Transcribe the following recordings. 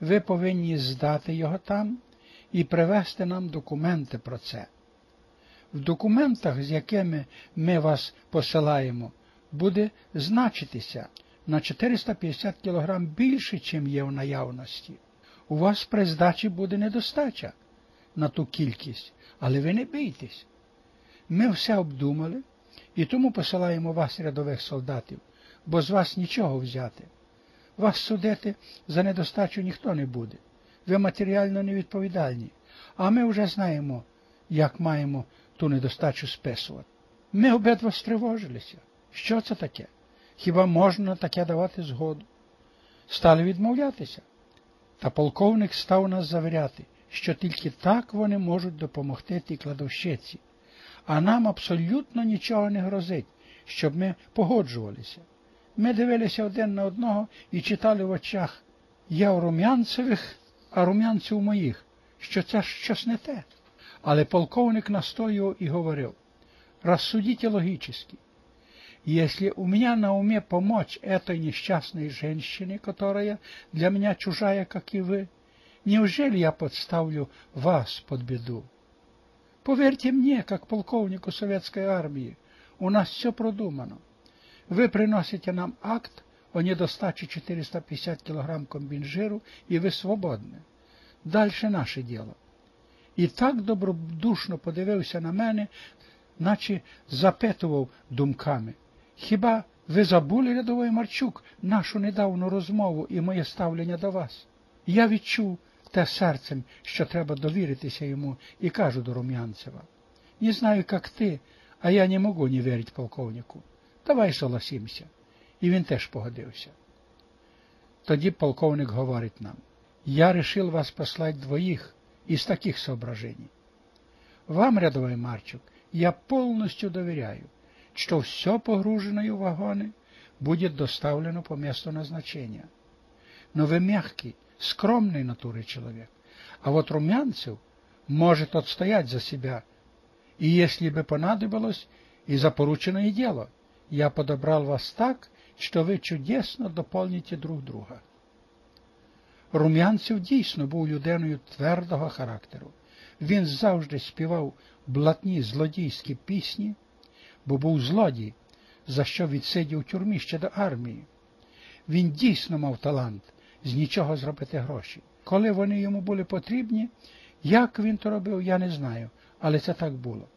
ви повинні здати його там і привезти нам документи про це. В документах, з якими ми вас посилаємо, буде значитися на 450 кг більше, чим є в наявності. У вас при здачі буде недостача на ту кількість, але ви не бійтесь. Ми все обдумали і тому посилаємо вас рядових солдатів, бо з вас нічого взяти. Вас судити за недостачу ніхто не буде. Ви матеріально невідповідальні, а ми вже знаємо, як маємо ту недостачу списувати. Ми обидва стривожилися. Що це таке? Хіба можна таке давати згоду? Стали відмовлятися. Та полковник став нас завіряти, що тільки так вони можуть допомогти тій кладовщиці, а нам абсолютно нічого не грозить, щоб ми погоджувалися. Ми дивилися один на одного і читали в очах я у рум'янцевих, а рум'янців моїх, що це щось не те. Але полковник настоював і говорив, рассудите логически. Если у меня на уме помочь этой несчастной женщине, которая для меня чужая, как и вы, неужели я подставлю вас под беду? Поверьте мне, как полковнику советской армии, у нас все продумано. Вы приносите нам акт о недостаче 450 кг комбінжиру, і ви свободні. Дальше наше діло. І так добродушно подивився на мене, наче запитував думками. Хіба ви забули, рядовий Марчук, нашу недавну розмову і моє ставлення до вас? Я відчув те серцем, що треба довіритися йому, і кажу до Рум'янцева. Не знаю, як ти, а я не можу не вірити полковнику Давай согласимся. І він теж погодився. Тоді полковник говорить нам, я решил вас послать двоих из таких соображений. Вам, рядовой Марчук, я полностью доверяю, что все погруженное в вагоны будет доставлено по месту назначения. Но вы мягкий, скромной натуры человек, а вот Румянцев может отстоять за себя, и если бы понадобилось, и за порученное дело, я подобрал вас так, что вы чудесно дополните друг друга. Рум'янцев дійсно був людиною твердого характеру. Він завжди співав блатні злодійські пісні, бо був злодій, за що відсидів у тюрмі ще до армії. Він дійсно мав талант з нічого зробити гроші. Коли вони йому були потрібні, як він то робив, я не знаю, але це так було.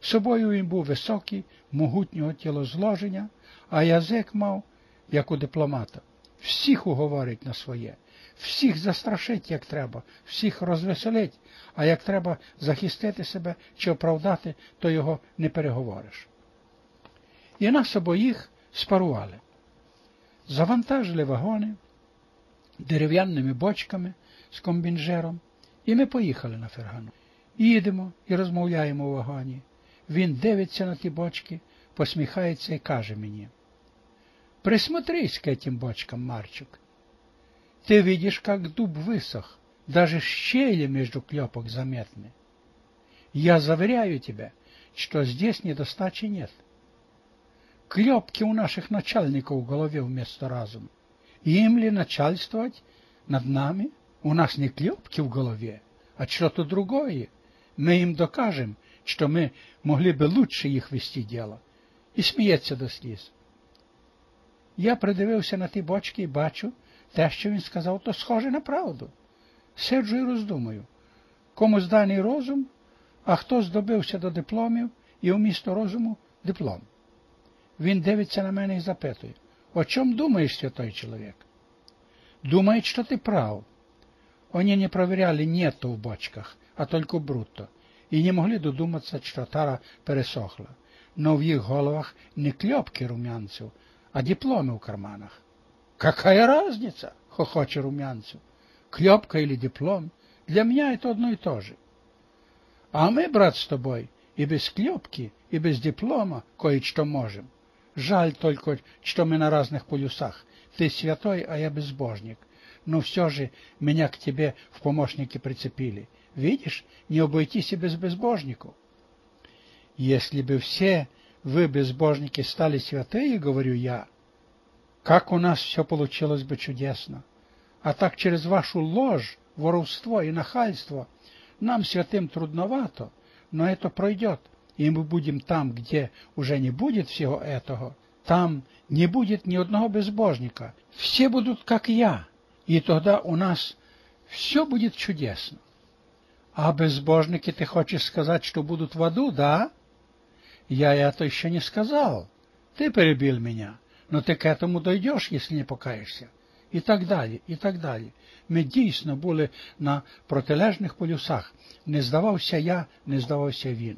Собою він був високий, могутнього тілозложення, а язик мав, як у дипломата. Всіх уговорить на своє, всіх застрашить, як треба, всіх розвеселить, а як треба захистити себе чи оправдати, то його не переговориш. І нас обоїх спарували. Завантажили вагони дерев'яними бочками з комбінжером, і ми поїхали на фергану. Їдемо і розмовляємо у вагоні. Він дивиться на ті бочки, посміхається і каже мені. Присмотрись к этим бочкам, Марчук. Ты видишь, как дуб высох, даже щели между клепок заметны. Я заверяю тебя, что здесь недостачи нет. Клепки у наших начальников в голове вместо разума. Им ли начальствовать над нами? У нас не клепки в голове, а что-то другое. Мы им докажем, что мы могли бы лучше їх вести діло. І сміється до сліз. Я придивився на ті бочки і бачу, те, що він сказав, то схоже на правду. Сиджу і роздумую. Комусь даний розум, а хто здобився до дипломів і вмісто розуму диплом. Він дивиться на мене і запитує, о чому думаєш, той чоловік? Думает, что ты прав. Они не проверяли нету в бочках, а только брутто, и не могли додуматься, что тара пересохла. Но в их головах не клепки румянцев, а дипломы в карманах. Какая разница, хохоче румянцев, клепка или диплом, для меня это одно и то же. А мы, брат, с тобой и без клепки, и без диплома кое-что можем. Жаль только, что мы на разных полюсах. Ты святой, а я безбожник. Но все же меня к тебе в помощники прицепили. Видишь, не обойтись и без безбожников. Если бы все вы, безбожники, стали святые, говорю я, как у нас все получилось бы чудесно. А так через вашу ложь, воровство и нахальство нам, святым, трудновато, но это пройдет, и мы будем там, где уже не будет всего этого, там не будет ни одного безбожника, все будут как я, и тогда у нас все будет чудесно. А безбожники, ты хочешь сказать, что будут в аду, да? Я это еще не сказал. Ты перебил меня, но ты к этому дойдешь, если не покаешься. І так далі, і так далі. Ми дійсно були на протилежних полюсах. Не здавався я, не здавався він.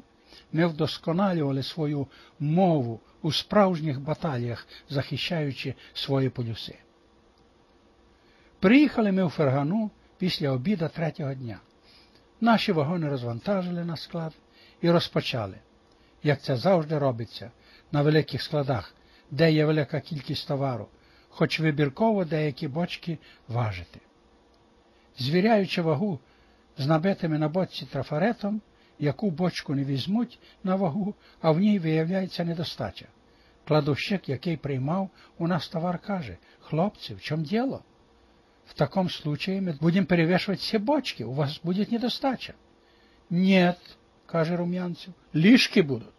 Ми вдосконалювали свою мову у справжніх баталіях, захищаючи свої полюси. Приїхали ми у Фергану після обіда третього дня. Наші вагони розвантажили на склад і розпочали, як це завжди робиться на великих складах, де є велика кількість товару, хоч вибірково деякі бочки важити. Звіряючи вагу з набитими на боці трафаретом, яку бочку не візьмуть на вагу, а в ній виявляється недостача. Кладовщик, який приймав у нас товар, каже, хлопці, в чому діло? В таком случае мы будем перевешивать все бочки, у вас будет недостача. Нет, каже Румянцев, лишки будут.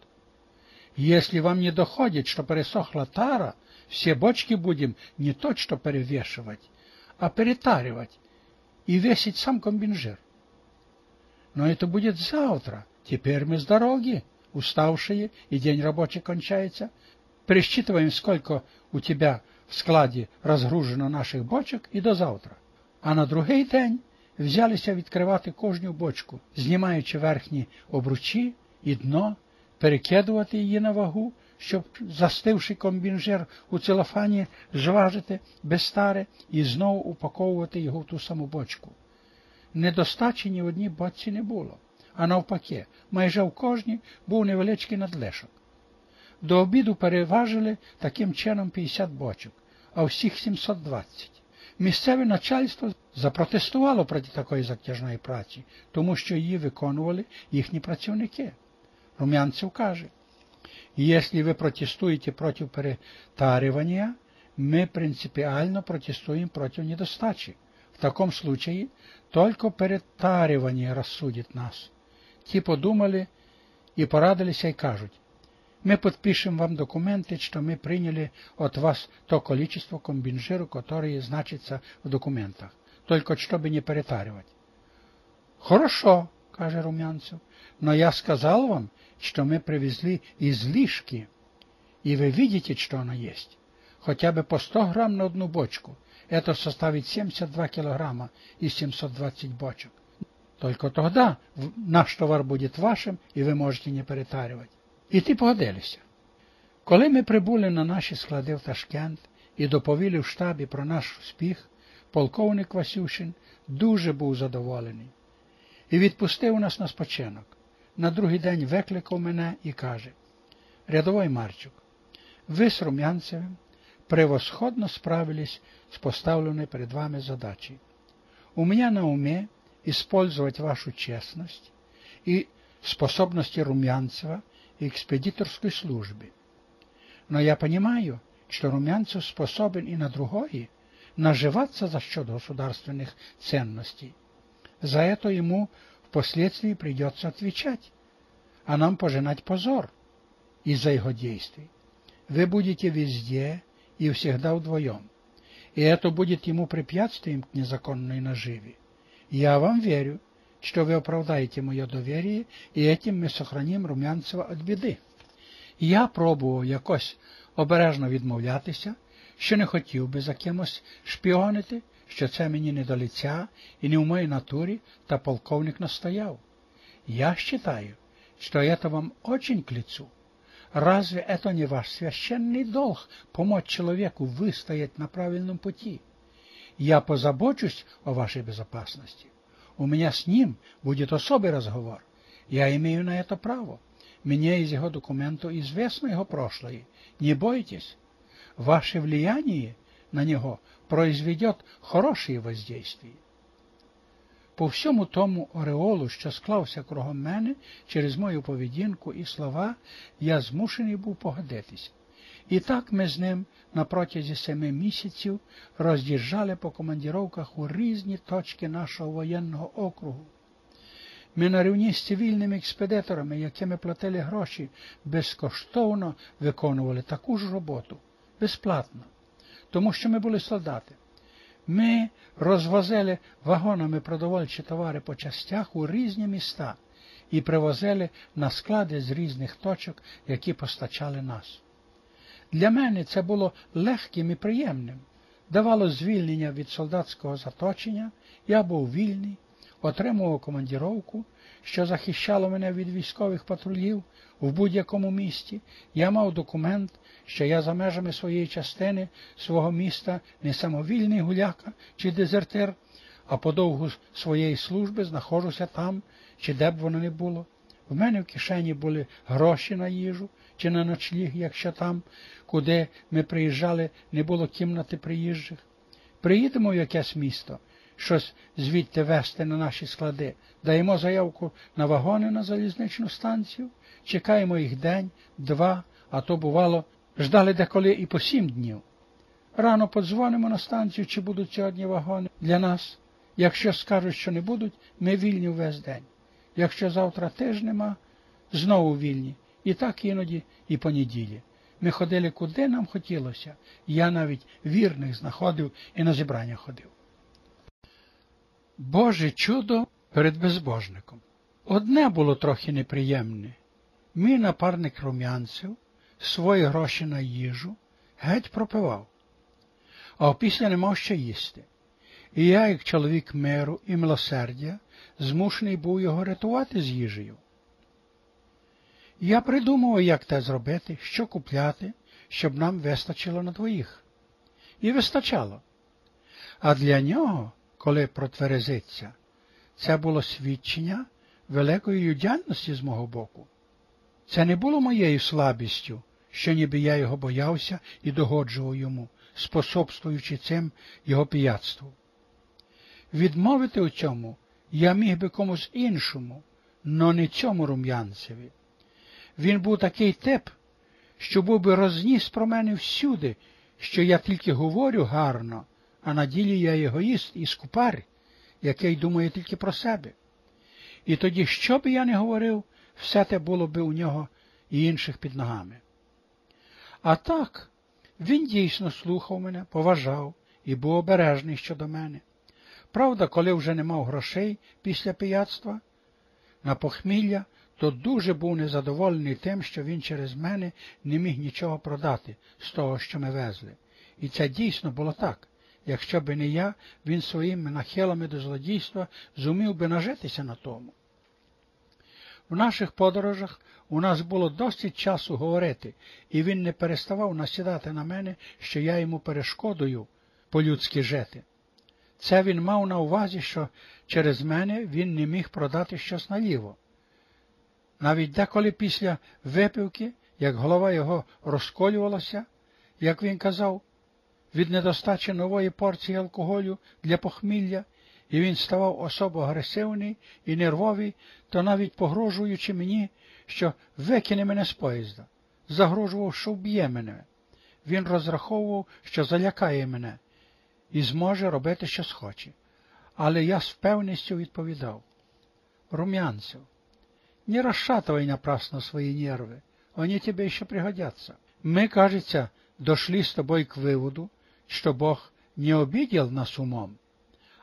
Если вам не доходит, что пересохла тара, все бочки будем не то что перевешивать, а перетаривать и весить сам комбинжир. Но это будет завтра. Теперь мы с дороги, уставшие, и день рабочий кончается. Пересчитываем, сколько у тебя в складі розгружено наших бочок і до завтра. А на другий день взялися відкривати кожну бочку, знімаючи верхні обручі і дно, перекидувати її на вагу, щоб, застивши комбінжер у целофані, зважити без старе і знову упаковувати його в ту саму бочку. Недостачі ні в одній бочці не було, а навпаки, майже в кожній був невеличкий надлишок. До обіду переважили таким чином 50 бочок, а всіх 720. Місцеве начальство запротестувало проти такої затяжної праці, тому що її виконували їхні працівники. Румянцев каже, если вы протестуете против перетаривания, мы принципиально протестуем против недостачи. В таком случае только перетаривание рассудит нас. Ті подумали і порадилися і кажуть, мы подпишем вам документы, что мы приняли от вас то количество комбинжиру, которое значится в документах, только чтобы не перетаривать. Хорошо, каже Румянцев, но я сказал вам, что мы привезли излишки, и вы видите, что оно есть. Хотя бы по 100 грамм на одну бочку. Это составит 72 килограмма из 720 бочек. Только тогда наш товар будет вашим, и вы можете не перетаривать. І ті погодилися. Коли ми прибули на наші склади в Ташкент і доповіли в штабі про наш успіх, полковник Васюшин дуже був задоволений і відпустив нас на спочинок. На другий день викликав мене і каже Рядовой Марчук, ви з Румянцевим превосходно справились с поставленной перед вами задачей. У меня на уме использовать вашу честность и способности Румянцева экспедиторской службе. Но я понимаю, что Румянцев способен и на другое, наживаться за счет государственных ценностей. За это ему впоследствии придется отвечать, а нам пожинать позор из-за его действий. Вы будете везде и всегда вдвоем, и это будет ему препятствием к незаконной наживе. Я вам верю, что вы оправдаете мое доверие, і этим ми сохраним Румянцева від біди. Я пробував якось обережно відмовлятися, що не хотів би за кимось шпіонити, що це мені не до лиця і не в моїй натурі, та полковник настояв. Я считаю, что это вам очень к лицу. Разве это не ваш священный долг помочь человеку выстоять на правильном пути? Я позабочусь о вашей безопасности. У меня с ним будет особый разговор. Я имею на это право. Мне из его документов известно его прошлое. Не бойтесь. Ваше влияние на него произведет хорошее воздействие. По всьому тому ореолу, що склався кругом мене через мою поведінку і слова, я змушений був погодитися. І так ми з ним на протязі семи місяців роз'їжджали по командіровках у різні точки нашого воєнного округу. Ми на рівні з цивільними експедиторами, якими платили гроші, безкоштовно виконували таку ж роботу, безплатно, тому що ми були солдати. Ми розвозили вагонами продовольчі товари по частях у різні міста і привозили на склади з різних точок, які постачали нас. Для мене це було легким і приємним, давало звільнення від солдатського заточення, я був вільний, отримував командіровку, що захищало мене від військових патрулів в будь-якому місті. Я мав документ, що я за межами своєї частини свого міста не самовільний гуляка чи дезертир, а по довгу своєї служби знаходжуся там, чи де б воно не було. В мене в кишені були гроші на їжу чи на ночліг, якщо там, куди ми приїжджали, не було кімнати приїжджих. Приїдемо в якесь місто, щось звідти вести на наші склади, даємо заявку на вагони на залізничну станцію, чекаємо їх день, два, а то, бувало, ждали деколи і по сім днів. Рано подзвонимо на станцію, чи будуть сьогодні вагони для нас. Якщо скажуть, що не будуть, ми вільні весь день. Якщо завтра теж нема, знову вільні. І так іноді і по неділі. Ми ходили куди нам хотілося, я навіть вірних знаходив і на зібрання ходив. Боже чудо перед безбожником. Одне було трохи неприємне. Мій напарник рум'янців свої гроші на їжу геть пропивав, а опісля не мав що їсти. І я, як чоловік миру і милосердя, змушений був його рятувати з їжею. Я придумав, як те зробити, що купляти, щоб нам вистачило на двоїх. І вистачало. А для нього, коли протверезиться, це було свідчення великої людяності з мого боку. Це не було моєю слабістю, що ніби я його боявся і догоджував йому, способствуючи цим його пияцтву. Відмовити у цьому я міг би комусь іншому, но не цьому рум'янцеві. Він був такий тип, що був би розніс про мене всюди, що я тільки говорю гарно, а на ділі я егоїст і скупар, який думає тільки про себе. І тоді, що би я не говорив, все те було би у нього і інших під ногами. А так, він дійсно слухав мене, поважав і був обережний щодо мене. Правда, коли вже не мав грошей після пияцтва, на похмілля, то дуже був незадоволений тим, що він через мене не міг нічого продати з того, що ми везли. І це дійсно було так. Якщо би не я, він своїми нахилами до злодійства зумів би нажитися на тому. В наших подорожах у нас було досить часу говорити, і він не переставав насідати на мене, що я йому перешкодую по-людськи жити. Це він мав на увазі, що через мене він не міг продати щось наліво. Навіть деколи після випивки, як голова його розколювалася, як він казав, від недостачі нової порції алкоголю для похмілля, і він ставав особо агресивний і нервовий, то навіть погрожуючи мені, що викине мене з поїзда, загрожував, що вб'є мене. Він розраховував, що залякає мене і зможе робити, що схоче. Але я з впевненістю відповідав Румянцев, не расшатывай напрасно свои нервы, они тебе еще пригодятся. Мы, кажется, дошли с тобой к выводу, что Бог не обидел нас умом,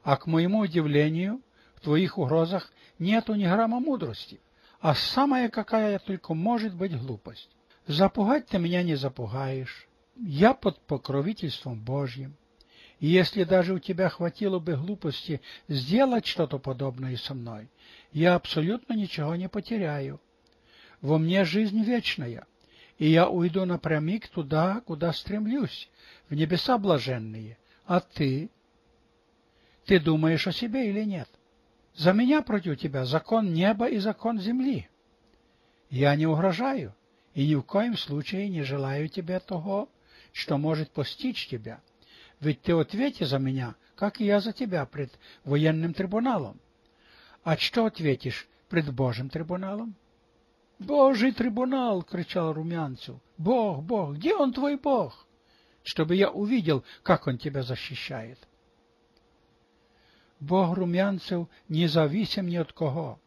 а, к моему удивлению, в твоих угрозах нету ни грамма мудрости, а самая какая только может быть глупость. Запугать ты меня не запугаешь, я под покровительством Божьим, и если даже у тебя хватило бы глупости сделать что-то подобное со мной, я абсолютно ничего не потеряю. Во мне жизнь вечная, и я уйду напрямик туда, куда стремлюсь, в небеса блаженные. А ты? Ты думаешь о себе или нет? За меня против тебя закон неба и закон земли. Я не угрожаю и ни в коем случае не желаю тебе того, что может постичь тебя. Ведь ты ответи за меня, как и я за тебя пред военным трибуналом. А что ответишь пред Божьим трибуналом? Божий трибунал! — кричал Румянцев. Бог, Бог, где он твой Бог? Чтобы я увидел, как он тебя защищает. Бог Румянцев не ни от кого.